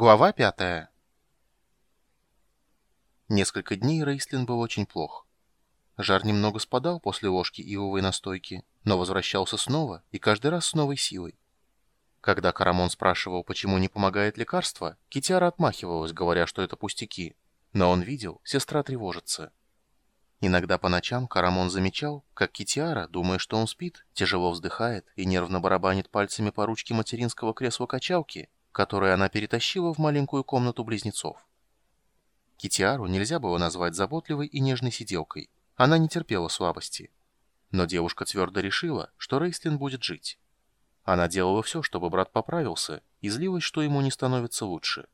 Глава пятая. Несколько дней Рейслин был очень плох. Жар немного спадал после ложки ивовой настойки, но возвращался снова и каждый раз с новой силой. Когда Карамон спрашивал, почему не помогает лекарство, Китяра отмахивалась, говоря, что это пустяки. Но он видел, сестра тревожится. Иногда по ночам Карамон замечал, как Китиара, думая, что он спит, тяжело вздыхает и нервно барабанит пальцами по ручке материнского кресла-качалки, которое она перетащила в маленькую комнату близнецов. Китиару нельзя было назвать заботливой и нежной сиделкой. Она не терпела слабости. Но девушка твердо решила, что Рейслин будет жить. Она делала все, чтобы брат поправился, и злилась, что ему не становится лучше.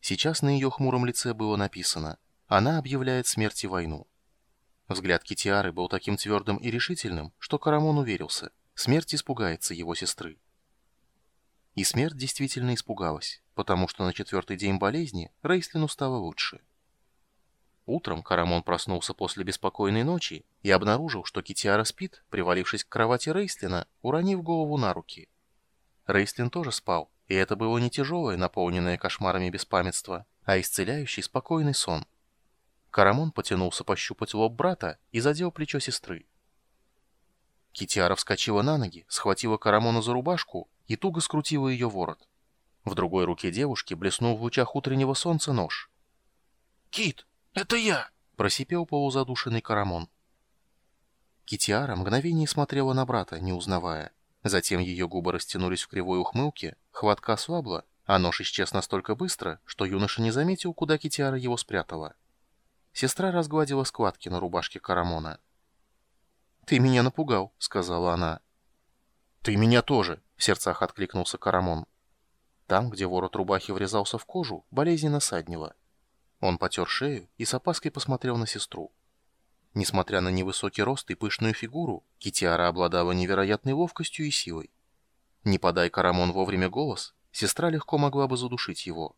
Сейчас на ее хмуром лице было написано «Она объявляет смерти войну». Взгляд Китиары был таким твердым и решительным, что Карамон уверился, смерть испугается его сестры. И смерть действительно испугалась, потому что на четвертый день болезни Рейслину стало лучше. Утром Карамон проснулся после беспокойной ночи и обнаружил, что Китиара спит, привалившись к кровати Рейслина, уронив голову на руки. Рейслин тоже спал, и это было не тяжелое, наполненное кошмарами беспамятства, а исцеляющий спокойный сон. Карамон потянулся пощупать лоб брата и задел плечо сестры. Китиара вскочила на ноги, схватила Карамона за рубашку и туго скрутила ее ворот. В другой руке девушки блеснул в лучах утреннего солнца нож. «Кит, это я!» — просипел полузадушенный Карамон. Китиара мгновение смотрела на брата, не узнавая. Затем ее губы растянулись в кривой ухмылке, хватка ослабла, а нож исчез настолько быстро, что юноша не заметил, куда Китиара его спрятала. Сестра разгладила складки на рубашке Карамона. «Ты меня напугал», — сказала она. «Ты меня тоже», — в сердцах откликнулся Карамон. Там, где ворот рубахи врезался в кожу, болезненно саднило. Он потер шею и с опаской посмотрел на сестру. Несмотря на невысокий рост и пышную фигуру, Китиара обладала невероятной ловкостью и силой. Не подай Карамон вовремя голос, сестра легко могла бы задушить его.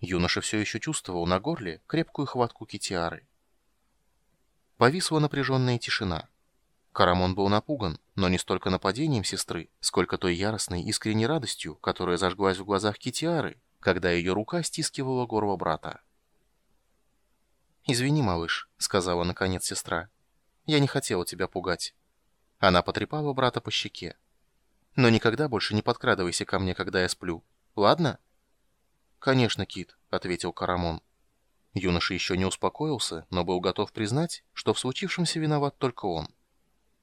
Юноша все еще чувствовал на горле крепкую хватку Китиары. Повисла напряженная тишина. Карамон был напуган, но не столько нападением сестры, сколько той яростной искренней радостью, которая зажглась в глазах Китиары, когда ее рука стискивала горло брата. «Извини, малыш», — сказала наконец сестра. «Я не хотела тебя пугать». Она потрепала брата по щеке. «Но никогда больше не подкрадывайся ко мне, когда я сплю. Ладно?» «Конечно, Кит», — ответил Карамон. Юноша еще не успокоился, но был готов признать, что в случившемся виноват только он.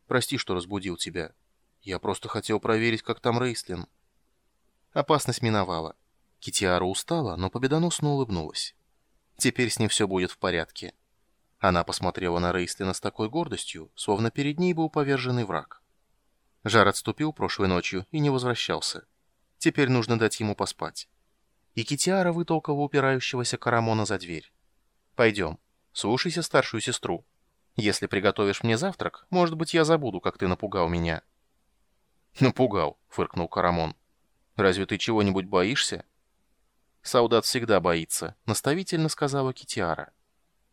Прости, что разбудил тебя. Я просто хотел проверить, как там Рейслин. Опасность миновала. Китиара устала, но победоносно улыбнулась. Теперь с ним все будет в порядке. Она посмотрела на Рейслина с такой гордостью, словно перед ней был поверженный враг. Жар отступил прошлой ночью и не возвращался. Теперь нужно дать ему поспать. И Китиара вытолкала упирающегося Карамона за дверь. «Пойдем. Слушайся старшую сестру. Если приготовишь мне завтрак, может быть, я забуду, как ты напугал меня». «Напугал», — фыркнул Карамон. «Разве ты чего-нибудь боишься?» «Солдат всегда боится», — наставительно сказала Китиара.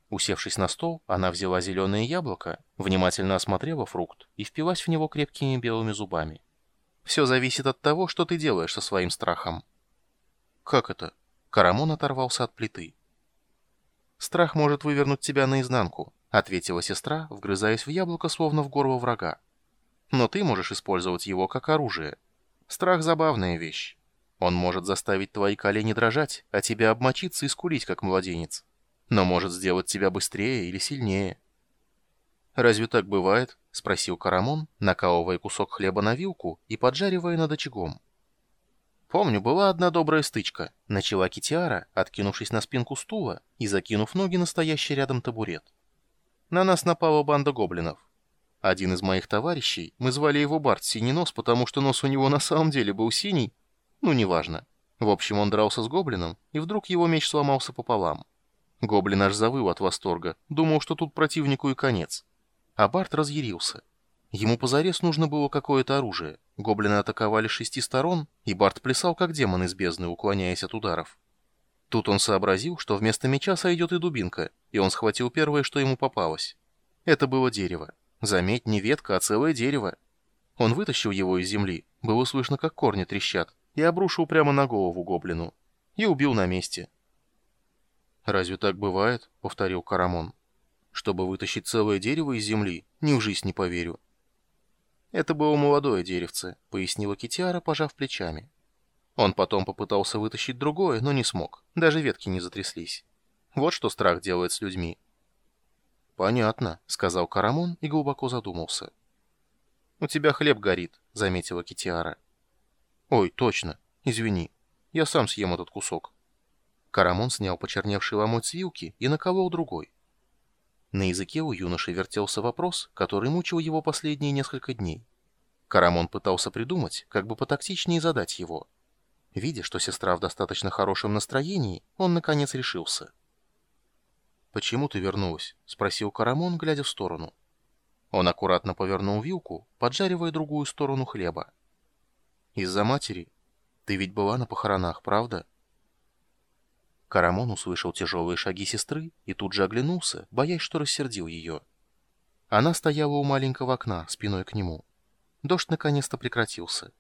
Усевшись на стол, она взяла зеленое яблоко, внимательно осмотрела фрукт и впилась в него крепкими белыми зубами. «Все зависит от того, что ты делаешь со своим страхом». «Как это?» Карамон оторвался от плиты. «Страх может вывернуть тебя наизнанку ответила сестра, вгрызаясь в яблоко, словно в горло врага. Но ты можешь использовать его как оружие. Страх — забавная вещь. Он может заставить твои колени дрожать, а тебя обмочиться и скулить, как младенец. Но может сделать тебя быстрее или сильнее. «Разве так бывает?» — спросил Карамон, накалывая кусок хлеба на вилку и поджаривая над очагом. «Помню, была одна добрая стычка», — начала Китиара, откинувшись на спинку стула и закинув ноги на стоящий рядом табурет. На нас напала банда гоблинов. Один из моих товарищей, мы звали его Барт Синий Нос, потому что нос у него на самом деле был синий, ну, неважно. В общем, он дрался с гоблином, и вдруг его меч сломался пополам. Гоблин аж завыл от восторга, думал, что тут противнику и конец. А Барт разъярился. Ему позарез нужно было какое-то оружие. Гоблины атаковали с шести сторон, и Барт плясал как демон из бездны, уклоняясь от ударов. Тут он сообразил, что вместо меча сойдет и дубинка, и он схватил первое, что ему попалось. Это было дерево. Заметь, не ветка, а целое дерево. Он вытащил его из земли, было слышно, как корни трещат, и обрушил прямо на голову гоблину. и убил на месте. «Разве так бывает?» — повторил Карамон. «Чтобы вытащить целое дерево из земли, ни в жизнь не поверю». «Это было молодое деревце», — пояснила Китиара, пожав плечами. Он потом попытался вытащить другое, но не смог. Даже ветки не затряслись. Вот что страх делает с людьми. «Понятно», — сказал Карамон и глубоко задумался. «У тебя хлеб горит», — заметила Китиара. «Ой, точно. Извини. Я сам съем этот кусок». Карамон снял почерневший ломоть с вилки и наколол другой. На языке у юноши вертелся вопрос, который мучил его последние несколько дней. Карамон пытался придумать, как бы потактичнее задать его. Видя, что сестра в достаточно хорошем настроении, он наконец решился. «Почему ты вернулась?» — спросил Карамон, глядя в сторону. Он аккуратно повернул вилку, поджаривая другую сторону хлеба. «Из-за матери? Ты ведь была на похоронах, правда?» Карамон услышал тяжелые шаги сестры и тут же оглянулся, боясь, что рассердил ее. Она стояла у маленького окна, спиной к нему. Дождь наконец-то прекратился.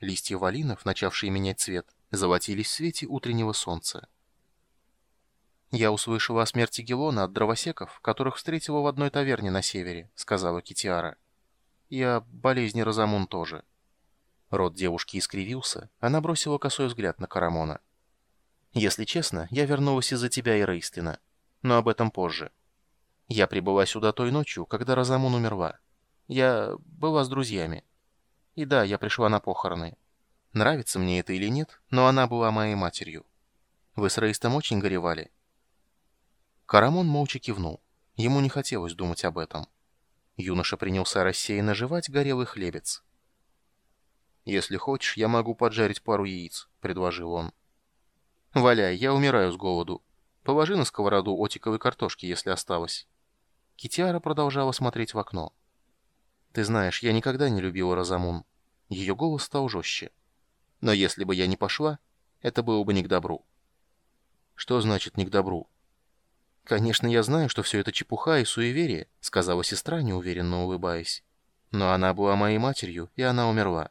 Листья валинов, начавшие менять цвет, золотились в свете утреннего солнца. «Я услышала о смерти Гелона от дровосеков, которых встретила в одной таверне на севере», — сказала Китиара. «И о болезни Розамун тоже». Рот девушки искривился, она бросила косой взгляд на Карамона. «Если честно, я вернулась из-за тебя и Рейстлина, но об этом позже. Я прибыла сюда той ночью, когда Розамун умерла. Я была с друзьями. И да, я пришла на похороны. Нравится мне это или нет, но она была моей матерью. Вы с Рейстом очень горевали?» Карамон молча кивнул. Ему не хотелось думать об этом. Юноша принялся рассеянно жевать горелый хлебец. «Если хочешь, я могу поджарить пару яиц», — предложил он. «Валяй, я умираю с голоду. Положи на сковороду отиковой картошки, если осталось». Китиара продолжала смотреть в окно. «Ты знаешь, я никогда не любила Розамун». Ее голос стал жестче. «Но если бы я не пошла, это было бы не к добру». «Что значит «не к добру»?» «Конечно, я знаю, что все это чепуха и суеверие», — сказала сестра, неуверенно улыбаясь. «Но она была моей матерью, и она умерла.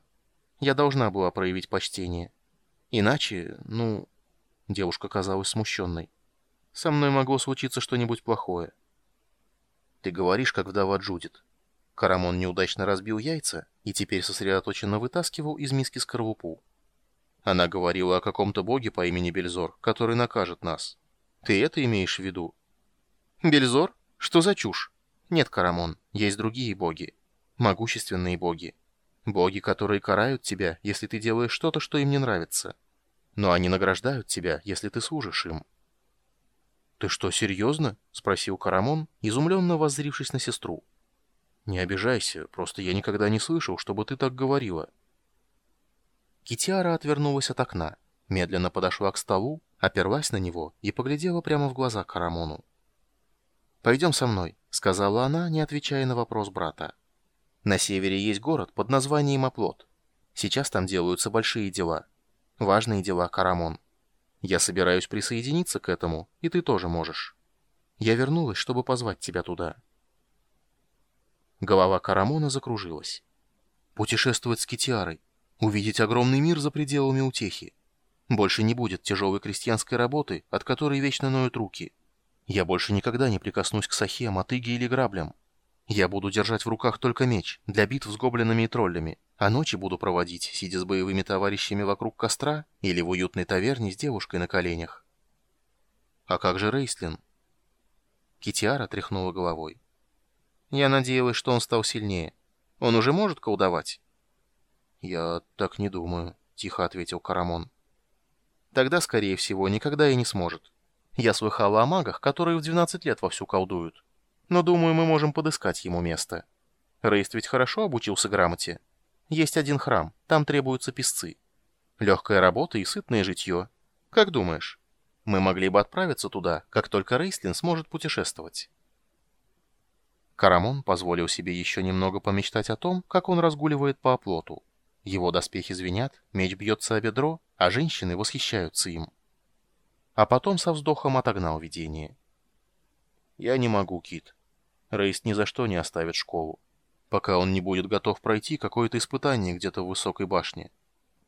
Я должна была проявить почтение. Иначе, ну...» Девушка казалась смущенной. «Со мной могло случиться что-нибудь плохое». «Ты говоришь, как вдова Джудит». Карамон неудачно разбил яйца и теперь сосредоточенно вытаскивал из миски скорлупу. Она говорила о каком-то боге по имени Бельзор, который накажет нас. Ты это имеешь в виду?» Бельзор? Что за чушь? Нет, Карамон, есть другие боги. Могущественные боги. Боги, которые карают тебя, если ты делаешь что-то, что им не нравится. Но они награждают тебя, если ты служишь им. «Ты что, серьезно?» — спросил Карамон, изумленно воззрившись на сестру. «Не обижайся, просто я никогда не слышал, чтобы ты так говорила». Китиара отвернулась от окна, медленно подошла к столу, оперлась на него и поглядела прямо в глаза Карамону. «Пойдем со мной», — сказала она, не отвечая на вопрос брата. «На севере есть город под названием Оплот. Сейчас там делаются большие дела. Важные дела, Карамон. Я собираюсь присоединиться к этому, и ты тоже можешь. Я вернулась, чтобы позвать тебя туда». Голова Карамона закружилась. «Путешествовать с Китиарой, увидеть огромный мир за пределами утехи. Больше не будет тяжелой крестьянской работы, от которой вечно ноют руки». Я больше никогда не прикоснусь к сахе, мотыге или граблям. Я буду держать в руках только меч, для битв с гоблинами и троллями, а ночи буду проводить, сидя с боевыми товарищами вокруг костра или в уютной таверне с девушкой на коленях. А как же Рейслин? Китиара тряхнула головой. Я надеялась, что он стал сильнее. Он уже может колдовать? Я так не думаю, тихо ответил Карамон. Тогда, скорее всего, никогда и не сможет. Я слыхала о магах, которые в 12 лет вовсю колдуют. Но думаю, мы можем подыскать ему место. Рейст ведь хорошо обучился грамоте. Есть один храм, там требуются песцы. Легкая работа и сытное житье. Как думаешь? Мы могли бы отправиться туда, как только Рейстлин сможет путешествовать. Карамон позволил себе еще немного помечтать о том, как он разгуливает по оплоту. Его доспехи звенят, меч бьется о бедро, а женщины восхищаются им а потом со вздохом отогнал видение. «Я не могу, Кит. Рейс ни за что не оставит школу, пока он не будет готов пройти какое-то испытание где-то в высокой башне.